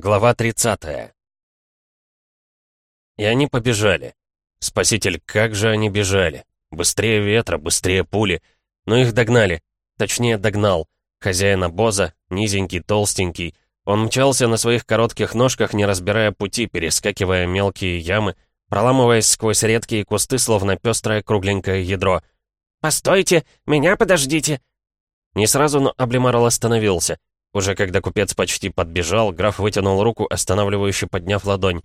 Глава 30. И они побежали. Спаситель, как же они бежали. Быстрее ветра, быстрее пули. Но их догнали. Точнее, догнал. Хозяин обоза, низенький, толстенький. Он мчался на своих коротких ножках, не разбирая пути, перескакивая мелкие ямы, проламываясь сквозь редкие кусты, словно пестрое кругленькое ядро. «Постойте! Меня подождите!» Не сразу, но Аблемарл остановился. Уже когда купец почти подбежал, граф вытянул руку, останавливающе подняв ладонь.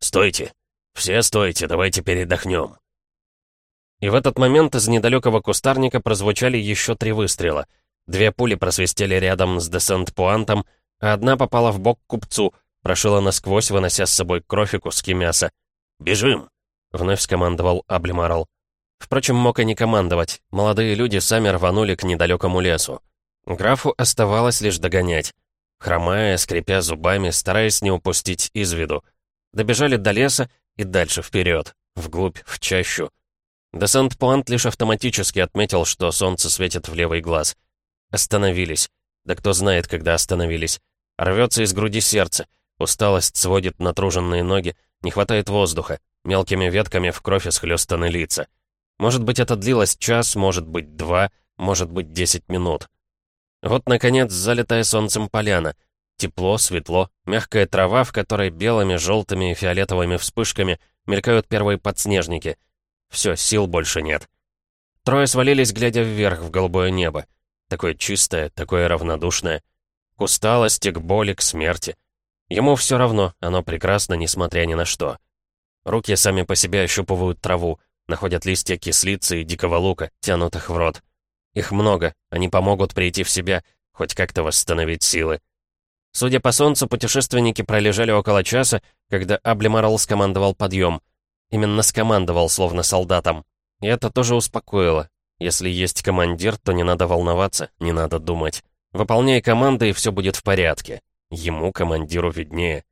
«Стойте! Все стойте, давайте передохнем!» И в этот момент из недалекого кустарника прозвучали еще три выстрела. Две пули просвистели рядом с десант-пуантом, а одна попала в бок купцу, прошила насквозь, вынося с собой кровь и куски мяса. «Бежим!» — вновь скомандовал Аблемарл. Впрочем, мог и не командовать. Молодые люди сами рванули к недалекому лесу. Графу оставалось лишь догонять. Хромая, скрипя зубами, стараясь не упустить из виду. Добежали до леса и дальше вперед, вглубь, в чащу. Десант-пуант лишь автоматически отметил, что солнце светит в левый глаз. Остановились. Да кто знает, когда остановились. Рвется из груди сердце. Усталость сводит натруженные ноги, не хватает воздуха. Мелкими ветками в кровь исхлёстаны лица. Может быть, это длилось час, может быть, два, может быть, десять минут. Вот, наконец, залитая солнцем поляна. Тепло, светло, мягкая трава, в которой белыми, желтыми и фиолетовыми вспышками мелькают первые подснежники. Все, сил больше нет. Трое свалились, глядя вверх в голубое небо. Такое чистое, такое равнодушное. К усталости, к боли, к смерти. Ему все равно, оно прекрасно, несмотря ни на что. Руки сами по себе ощупывают траву, находят листья кислицы и дикого лука, тянут их в рот. Их много, они помогут прийти в себя, хоть как-то восстановить силы. Судя по солнцу, путешественники пролежали около часа, когда Аблемарл скомандовал подъем. Именно скомандовал, словно солдатам. И это тоже успокоило. Если есть командир, то не надо волноваться, не надо думать. Выполняй команды, и все будет в порядке. Ему, командиру, виднее.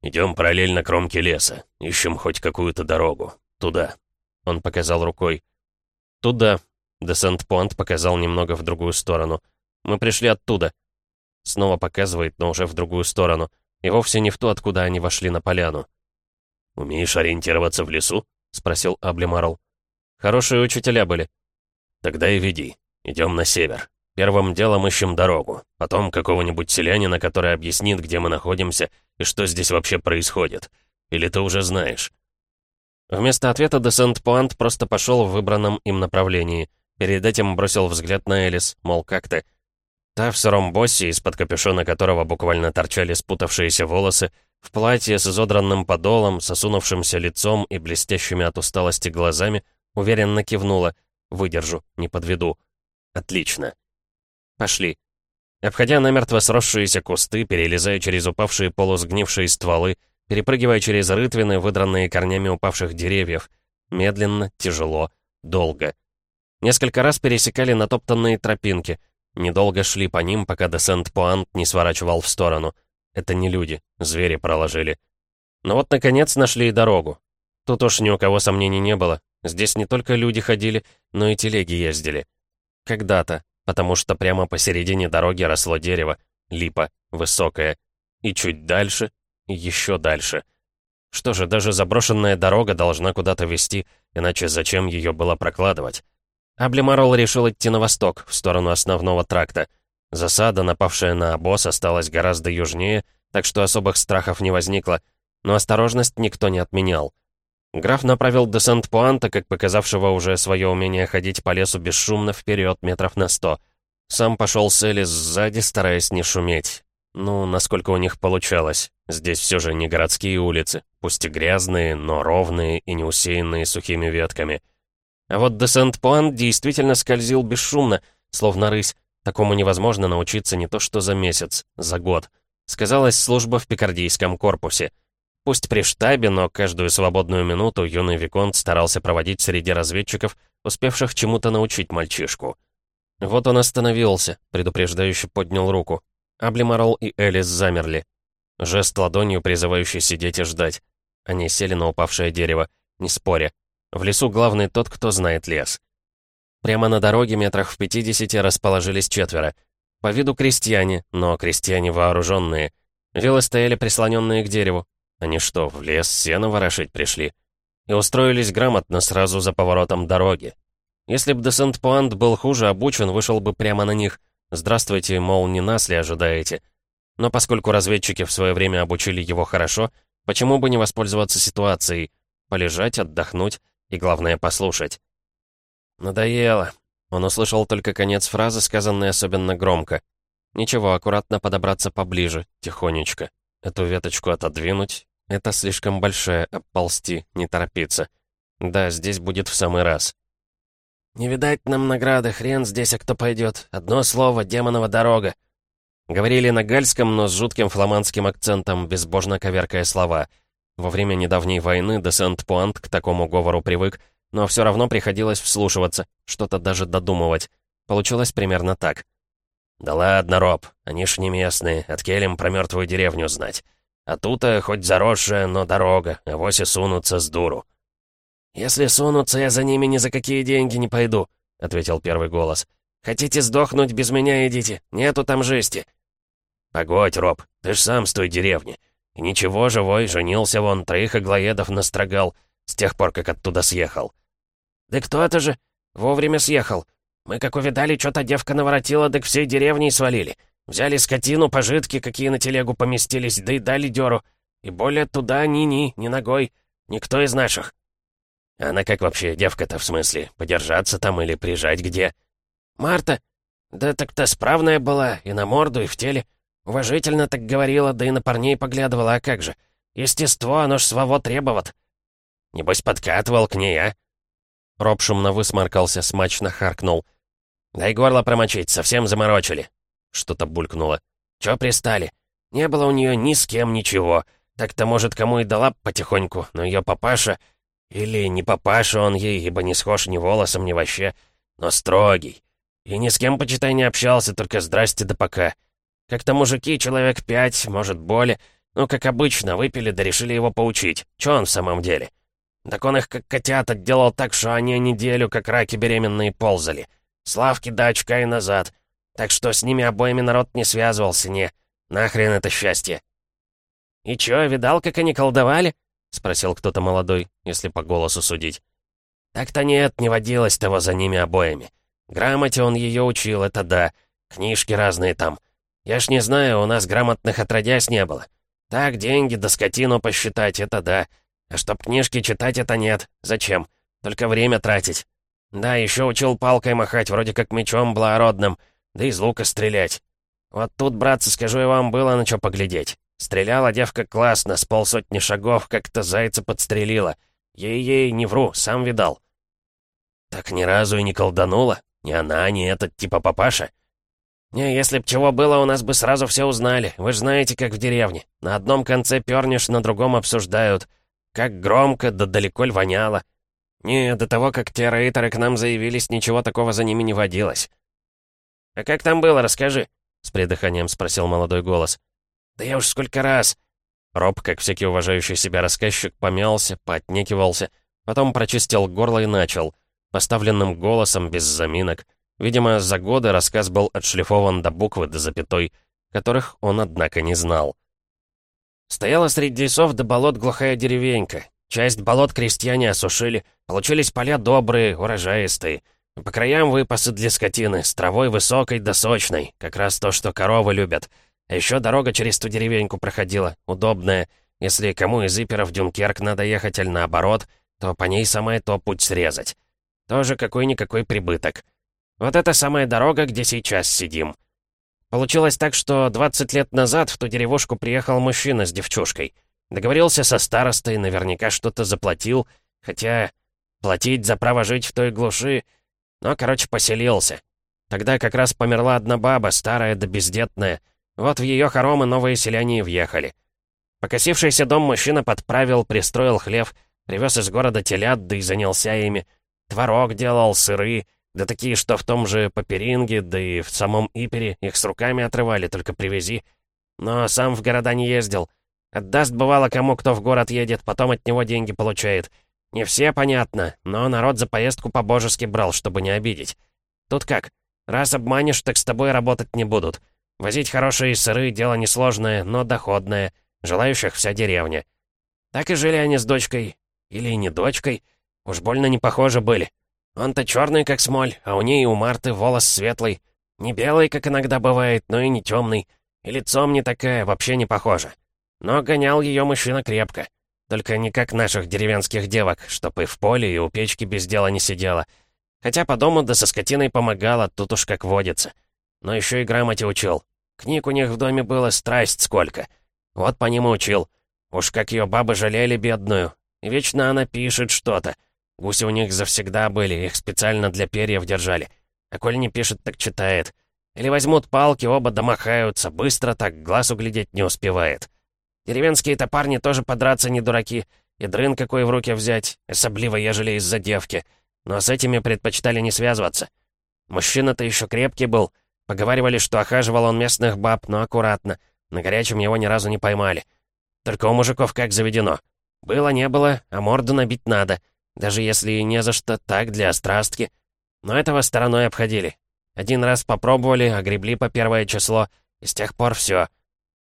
«Идем параллельно кромке леса. Ищем хоть какую-то дорогу. Туда». Он показал рукой. «Туда», Десант-пуант показал немного в другую сторону. «Мы пришли оттуда». Снова показывает, но уже в другую сторону. И вовсе не в ту, откуда они вошли на поляну. «Умеешь ориентироваться в лесу?» — спросил Аблемарл. «Хорошие учителя были». «Тогда и веди. Идем на север. Первым делом ищем дорогу. Потом какого-нибудь селянина, который объяснит, где мы находимся и что здесь вообще происходит. Или ты уже знаешь?» Вместо ответа Десант-Пуант просто пошел в выбранном им направлении — Перед этим бросил взгляд на Элис, мол, как ты? Та в сыром боссе, из-под капюшона которого буквально торчали спутавшиеся волосы, в платье с изодранным подолом, сосунувшимся лицом и блестящими от усталости глазами, уверенно кивнула. «Выдержу, не подведу». «Отлично». «Пошли». Обходя намертво сросшиеся кусты, перелезая через упавшие полусгнившие стволы, перепрыгивая через рытвины, выдранные корнями упавших деревьев, медленно, тяжело, долго — Несколько раз пересекали натоптанные тропинки. Недолго шли по ним, пока Десент-Пуант не сворачивал в сторону. Это не люди, звери проложили. Но вот, наконец, нашли и дорогу. Тут уж ни у кого сомнений не было. Здесь не только люди ходили, но и телеги ездили. Когда-то, потому что прямо посередине дороги росло дерево, липа, высокое. И чуть дальше, и еще дальше. Что же, даже заброшенная дорога должна куда-то вести, иначе зачем ее было прокладывать? Аблемарол решил идти на восток, в сторону основного тракта. Засада, напавшая на обоз, осталась гораздо южнее, так что особых страхов не возникло, но осторожность никто не отменял. Граф направил десант Пуанта, как показавшего уже свое умение ходить по лесу бесшумно вперед метров на сто. Сам пошел с Элли сзади, стараясь не шуметь. Ну, насколько у них получалось. Здесь все же не городские улицы, пусть и грязные, но ровные и не усеянные сухими ветками — а вот де Сент-Пуан действительно скользил бесшумно, словно рысь. Такому невозможно научиться не то что за месяц, за год. Сказалась служба в пикардийском корпусе. Пусть при штабе, но каждую свободную минуту юный Виконт старался проводить среди разведчиков, успевших чему-то научить мальчишку. Вот он остановился, предупреждающе поднял руку. Аблемарол и Элис замерли. Жест ладонью, призывающий сидеть и ждать. Они сели на упавшее дерево, не споря. В лесу главный тот, кто знает лес. Прямо на дороге метрах в 50 расположились четверо. По виду крестьяне, но крестьяне вооруженные. Вилы стояли прислоненные к дереву. Они что, в лес сено ворошить пришли? И устроились грамотно сразу за поворотом дороги. Если б де Сент-Пуант был хуже обучен, вышел бы прямо на них. Здравствуйте, мол, не нас ли ожидаете? Но поскольку разведчики в свое время обучили его хорошо, почему бы не воспользоваться ситуацией? Полежать, отдохнуть и, главное, послушать. Надоело. Он услышал только конец фразы, сказанной особенно громко. Ничего, аккуратно подобраться поближе, тихонечко. Эту веточку отодвинуть. Это слишком большая, оползти, не торопиться. Да, здесь будет в самый раз. «Не видать нам награды, хрен здесь, а кто пойдет. Одно слово, демонова дорога». Говорили на гальском, но с жутким фламандским акцентом, безбожно коверкая слова. Во время недавней войны де Сент-Пуант к такому говору привык, но все равно приходилось вслушиваться, что-то даже додумывать. Получилось примерно так. «Да ладно, Роб, они ж не местные, от келем про мертвую деревню знать. А тут-то хоть заросшая, но дорога, а вось и сунутся с дуру». «Если сунутся, я за ними ни за какие деньги не пойду», — ответил первый голос. «Хотите сдохнуть, без меня идите. Нету там жести». «Погодь, Роб, ты ж сам с той деревни. И ничего, живой, женился вон, троих аглоедов настрогал, с тех пор, как оттуда съехал». «Да кто-то же вовремя съехал. Мы, как увидали, что-то девка наворотила, так всей деревней свалили. Взяли скотину, пожитки, какие на телегу поместились, да и дали дёру. И более туда ни-ни, ни ногой. Никто из наших. Она как вообще, девка-то, в смысле? Подержаться там или прижать где? Марта? Да так-то справная была, и на морду, и в теле. Уважительно так говорила, да и на парней поглядывала, а как же? Естество, оно ж своего требоват. Небось, подкатывал к ней, а? Роб шумно высморкался, смачно харкнул. «Дай горло промочить, совсем заморочили». Что-то булькнуло. «Чё пристали? Не было у нее ни с кем ничего. Так-то, может, кому и дала потихоньку, но ее папаша... Или не папаша он ей, ибо не схож ни волосом, ни вообще, но строгий. И ни с кем, почитай, не общался, только здрасте да пока. Как-то мужики, человек пять, может, более, ну, как обычно, выпили да решили его поучить. Чё он в самом деле? Так он их как котят отделал так, что они неделю, как раки беременные, ползали. Славки до очка и назад. Так что с ними обоими народ не связывался, не. Нахрен это счастье. «И чё, видал, как они колдовали?» — спросил кто-то молодой, если по голосу судить. «Так-то нет, не водилось того за ними обоими. Грамоте он ее учил, это да. Книжки разные там. Я ж не знаю, у нас грамотных отродясь не было. Так, деньги да скотину посчитать, это да. А чтоб книжки читать, это нет. Зачем? Только время тратить. Да, еще учил палкой махать, вроде как мечом благородным, да из лука стрелять. Вот тут, братцы, скажу я вам, было на что поглядеть. Стреляла девка классно, с полсотни шагов, как-то зайца подстрелила. Ей-ей, не вру, сам видал. Так ни разу и не колданула? Ни она, ни этот типа папаша? Не, если б чего было, у нас бы сразу все узнали. Вы же знаете, как в деревне. На одном конце пернешь, на другом обсуждают. Как громко, да далеко ль воняло. Не, до того, как те рейтеры к нам заявились, ничего такого за ними не водилось. «А как там было, расскажи?» — с придыханием спросил молодой голос. «Да я уж сколько раз...» Роб, как всякий уважающий себя рассказчик, помялся, поотнекивался, потом прочистил горло и начал, поставленным голосом, без заминок. Видимо, за годы рассказ был отшлифован до буквы, до запятой, которых он, однако, не знал. Стояла среди лесов до болот глухая деревенька. Часть болот крестьяне осушили, получились поля добрые, урожаистые. По краям выпасы для скотины, с травой высокой да сочной, как раз то, что коровы любят — а еще дорога через ту деревеньку проходила, удобная. Если кому из Иперов в Дюнкерк надо ехать, или наоборот, то по ней самое то путь срезать. Тоже какой-никакой прибыток. Вот это самая дорога, где сейчас сидим. Получилось так, что 20 лет назад в ту деревушку приехал мужчина с девчушкой. Договорился со старостой, наверняка что-то заплатил, хотя платить за право жить в той глуши... Но, короче, поселился. Тогда как раз померла одна баба, старая да бездетная — вот в ее хоромы новые селяне въехали. Покосившийся дом мужчина подправил, пристроил хлев, привез из города телят, да и занялся ими. Творог делал, сыры, да такие, что в том же Паперинге, да и в самом Ипере их с руками отрывали, только привези. Но сам в города не ездил. Отдаст, бывало, кому кто в город едет, потом от него деньги получает. Не все, понятно, но народ за поездку по-божески брал, чтобы не обидеть. Тут как? Раз обманешь, так с тобой работать не будут. Возить хорошие сыры — дело несложное, но доходное. Желающих вся деревня. Так и жили они с дочкой. Или не дочкой. Уж больно не похожи были. Он-то черный, как смоль, а у ней у Марты волос светлый. Не белый, как иногда бывает, но и не темный. И лицом не такая, вообще не похожа. Но гонял ее мужчина крепко. Только не как наших деревенских девок, чтоб и в поле, и у печки без дела не сидела. Хотя по дому да со скотиной помогала, тут уж как водится. Но еще и грамоте учил. Книг у них в доме было страсть сколько. Вот по ним учил. Уж как ее бабы жалели бедную. И вечно она пишет что-то. Гуси у них завсегда были, их специально для перьев держали. А коль не пишет, так читает. Или возьмут палки, оба домахаются, быстро так, глаз углядеть не успевает. Деревенские-то парни тоже подраться не дураки. И дрын какой в руки взять, особливо ежели из-за девки. Но с этими предпочитали не связываться. Мужчина-то еще крепкий был. Поговаривали, что охаживал он местных баб, но аккуратно. На горячем его ни разу не поймали. Только у мужиков как заведено. Было, не было, а морду набить надо. Даже если и не за что, так, для острастки. Но этого стороной обходили. Один раз попробовали, огребли по первое число, и с тех пор все.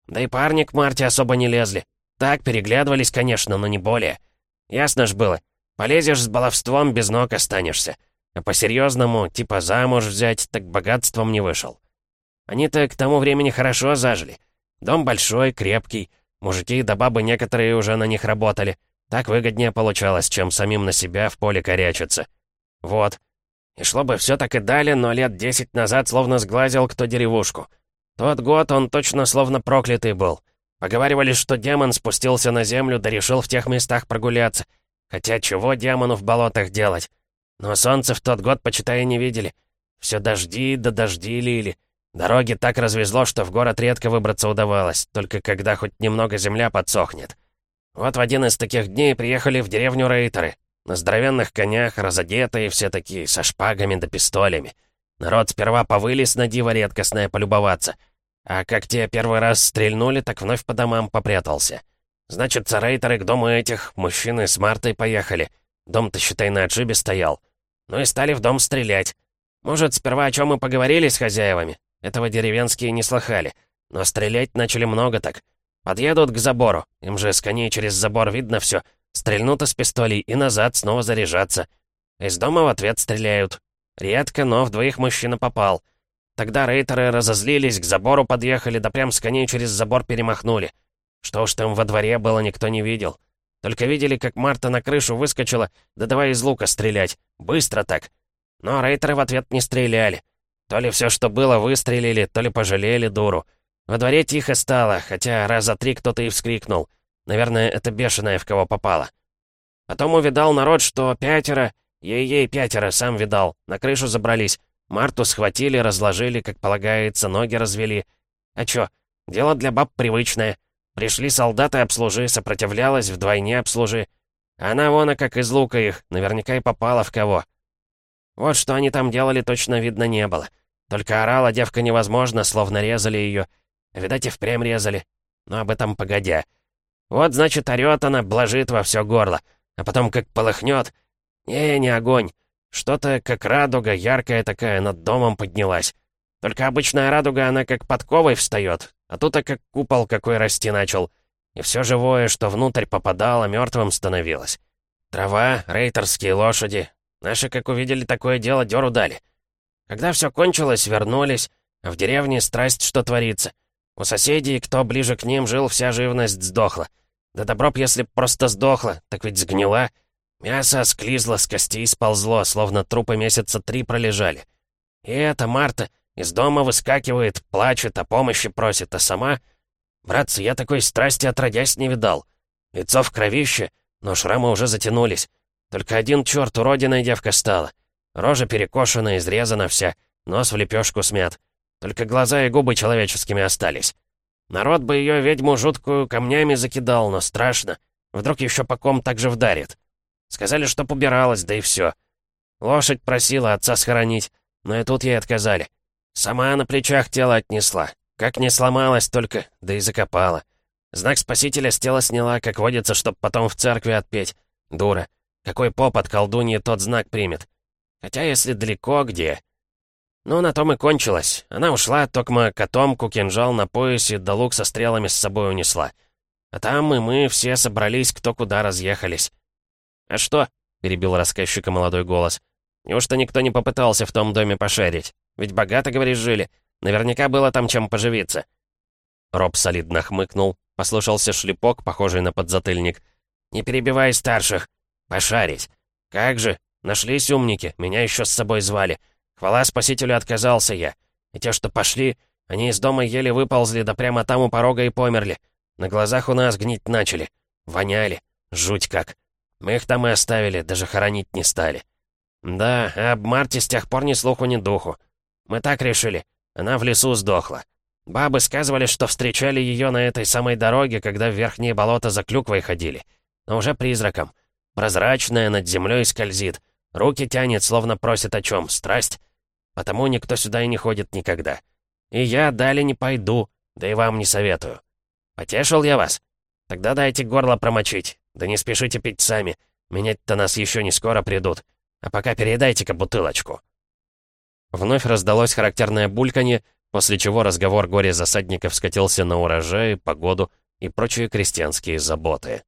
Да и парни к Марте особо не лезли. Так, переглядывались, конечно, но не более. Ясно ж было. Полезешь с баловством, без ног останешься. А по-серьезному, типа замуж взять, так богатством не вышел. Они-то к тому времени хорошо зажили. Дом большой, крепкий. Мужики да бабы некоторые уже на них работали. Так выгоднее получалось, чем самим на себя в поле корячиться. Вот. И шло бы все так и далее, но лет десять назад словно сглазил кто деревушку. Тот год он точно словно проклятый был. Поговаривали, что демон спустился на землю, да решил в тех местах прогуляться. Хотя чего демону в болотах делать? Но солнце в тот год, почитай, не видели. Все дожди да дожди лили. Дороги так развезло, что в город редко выбраться удавалось, только когда хоть немного земля подсохнет. Вот в один из таких дней приехали в деревню рейтеры. На здоровенных конях, разодетые, все такие, со шпагами да пистолями. Народ сперва повылез на диво редкостное полюбоваться. А как те первый раз стрельнули, так вновь по домам попрятался. Значит, рейтеры к дому этих, мужчины с Мартой поехали. Дом-то, считай, на отшибе стоял. Ну и стали в дом стрелять. Может, сперва о чем мы поговорили с хозяевами? Этого деревенские не слыхали. Но стрелять начали много так. Подъедут к забору. Им же с коней через забор видно все. Стрельнут из пистолей и назад снова заряжаться. Из дома в ответ стреляют. Редко, но в двоих мужчина попал. Тогда рейтеры разозлились, к забору подъехали, да прям с коней через забор перемахнули. Что уж там во дворе было, никто не видел. Только видели, как Марта на крышу выскочила, да давай из лука стрелять. Быстро так. Но рейтеры в ответ не стреляли. То ли все, что было, выстрелили, то ли пожалели дуру. Во дворе тихо стало, хотя раза три кто-то и вскрикнул. Наверное, это бешеная в кого попало. Потом увидал народ, что пятеро, ей-ей пятеро, сам видал, на крышу забрались. Марту схватили, разложили, как полагается, ноги развели. А чё, дело для баб привычное. Пришли солдаты, обслужи, сопротивлялась, вдвойне обслужи. Она вон, а как из лука их, наверняка и попала в кого. Вот что они там делали, точно видно не было. Только орала девка невозможно, словно резали ее. Видать, и впрямь резали. Но об этом погодя. Вот, значит, орёт она, блажит во все горло. А потом как полыхнет. Не, не огонь. Что-то, как радуга, яркая такая, над домом поднялась. Только обычная радуга, она как подковой встает, а тут а как купол какой расти начал. И все живое, что внутрь попадало, мертвым становилось. Трава, рейтерские лошади. Наши, как увидели такое дело, дёру дали. Когда все кончилось, вернулись, а в деревне страсть, что творится. У соседей, кто ближе к ним жил, вся живность сдохла. Да добро б, если б просто сдохла, так ведь сгнила. Мясо склизло, с костей сползло, словно трупы месяца три пролежали. И эта Марта из дома выскакивает, плачет, о помощи просит, а сама... Братцы, я такой страсти отродясь не видал. Лицо в кровище, но шрамы уже затянулись. Только один черт уродиной девка стала. Рожа перекошена, изрезана вся, нос в лепешку смят. Только глаза и губы человеческими остались. Народ бы ее ведьму жуткую камнями закидал, но страшно. Вдруг еще по ком так же вдарит. Сказали, что побиралась, да и все. Лошадь просила отца схоронить, но и тут ей отказали. Сама на плечах тело отнесла. Как не сломалась только, да и закопала. Знак спасителя с тела сняла, как водится, чтоб потом в церкви отпеть. Дура. Какой поп от колдуньи тот знак примет? Хотя если далеко где... Ну, на том и кончилось. Она ушла, токма котомку, кинжал на поясе, да лук со стрелами с собой унесла. А там и мы все собрались, кто куда разъехались. «А что?» — перебил рассказчика молодой голос. «Неужто никто не попытался в том доме пошарить? Ведь богато, говоришь, жили. Наверняка было там чем поживиться». Роб солидно хмыкнул, послушался шлепок, похожий на подзатыльник. «Не перебивай старших. Пошарить. Как же, нашлись умники, меня еще с собой звали. Хвала спасителю отказался я. И те, что пошли, они из дома еле выползли, да прямо там у порога и померли. На глазах у нас гнить начали. Воняли. Жуть как. Мы их там и оставили, даже хоронить не стали. Да, об Марте с тех пор ни слуху, ни духу. Мы так решили. Она в лесу сдохла. Бабы сказывали, что встречали ее на этой самой дороге, когда в верхние болота за клюквой ходили. Но уже призраком. Прозрачная, над землей скользит. Руки тянет, словно просит о чем. Страсть. Потому никто сюда и не ходит никогда. И я далее не пойду, да и вам не советую. Потешил я вас? Тогда дайте горло промочить. Да не спешите пить сами. Менять-то нас еще не скоро придут. А пока передайте-ка бутылочку». Вновь раздалось характерное бульканье, после чего разговор горе-засадников скатился на урожай, погоду и прочие крестьянские заботы.